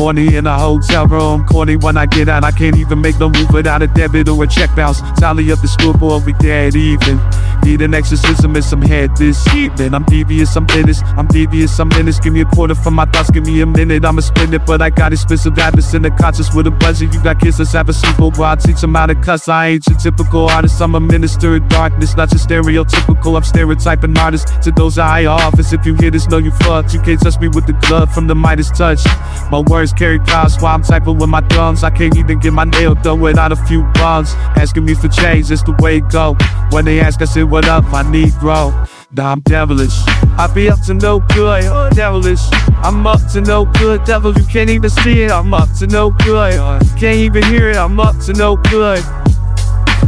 Morning in a hotel room, corny when I get out. I can't even make no move without a debit or a check bounce. Tally up the scoreboard, we dead even. Need an exorcism and some head this evening. I'm devious, I'm finished. I'm devious, I'm finished. Give me a quarter for my thoughts, give me a minute. I'ma spend it, but I got expensive habits in the conscious with a budget. You got kids, let's have a sleepover. I teach them how to cuss. I ain't your typical artist. I'm a minister of darkness, not your stereotypical. I'm stereotyping artists to those higher office. If you hear this, know you fucked. You can't touch me with the glove from the Midas touch. My words carry power, so I'm typing with my thumbs. I can't even get my nail done without a few bombs. Asking me for change, it's the way it go. When they ask, I say, What up, my Negro? Nah, I'm devilish. I be up to no good, uh, devilish. I'm up to no good, devil. You can't even see it. I'm up to no good. Uh, can't even hear it. I'm up to no good.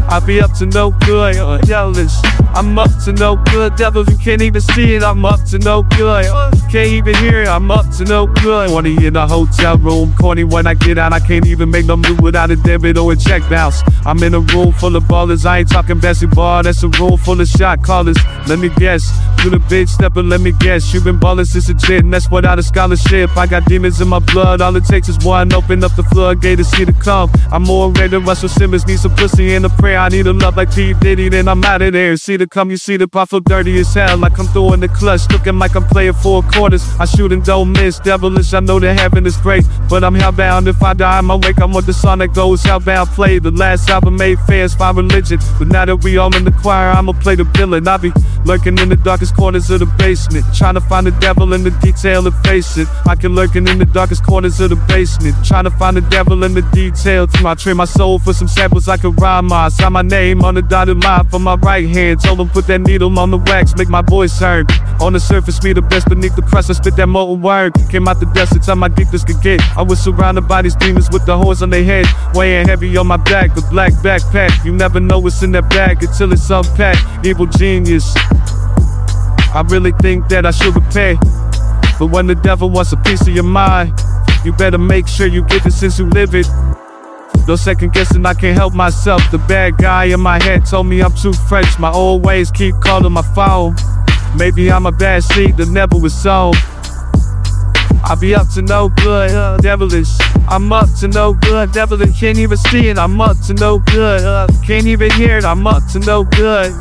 I be up to no good, uh, devilish. I'm up to no good, devil. You can't even see it. I'm up to no good. Can't even hear it. I'm up to no good. Wanna in a hotel room, corny when I get out. I can't even make no move without a debit or a check bounce. I'm in a room full of ballers. I ain't talking basketball. That's a room full of shot callers. Let me guess, you the big stepper. Let me guess, you been ballin' since a kid, that's without a scholarship. I got demons in my blood. All it takes is one. Open up the floodgate to see the come. I'm more ready than Russell Simmons. Need some pussy and a prayer. I need a love like P Diddy. Then I'm out of there. See the come, you see the feel dirty as hell. Like I'm throwing the clutch, looking like I'm playing four quarters. I shoot and don't miss. Devilish, I know that heaven is great, but I'm hellbound. If I die in my wake, I'm with the song that goes hellbound. Play the last album made fans find religion, but now that we all in the choir, I'ma play the villain. I be lurking in the darkest corners of the basement, trying to find the devil in the detail and face it. I can lurking in the darkest corners of the basement, trying to find the devil in the detail. To my trade my soul for some samples I can rhyme. I sign my name on the dotted line for my right hand. Told them put that needle on the wax, make my voice heard. On the surface, me the best beneath the crust. I spit that molten word. Came out the dust, the time my deepest could get. I was surrounded by these demons with the horns on their head, weighing heavy on my back. The black backpack, you never know what's in that bag until it's unpacked. Evil genius. I really think that I should repay. But when the devil wants a piece of your mind, you better make sure you get it since you live it. No second guessing, I can't help myself. The bad guy in my head told me I'm too fresh. My old ways keep calling my phone. Maybe I'm a bad seed that never was sown. I be up to no good, uh, devilish. I'm up to no good, devilish. Can't even see it. I'm up to no good, uh, can't even hear it. I'm up to no good.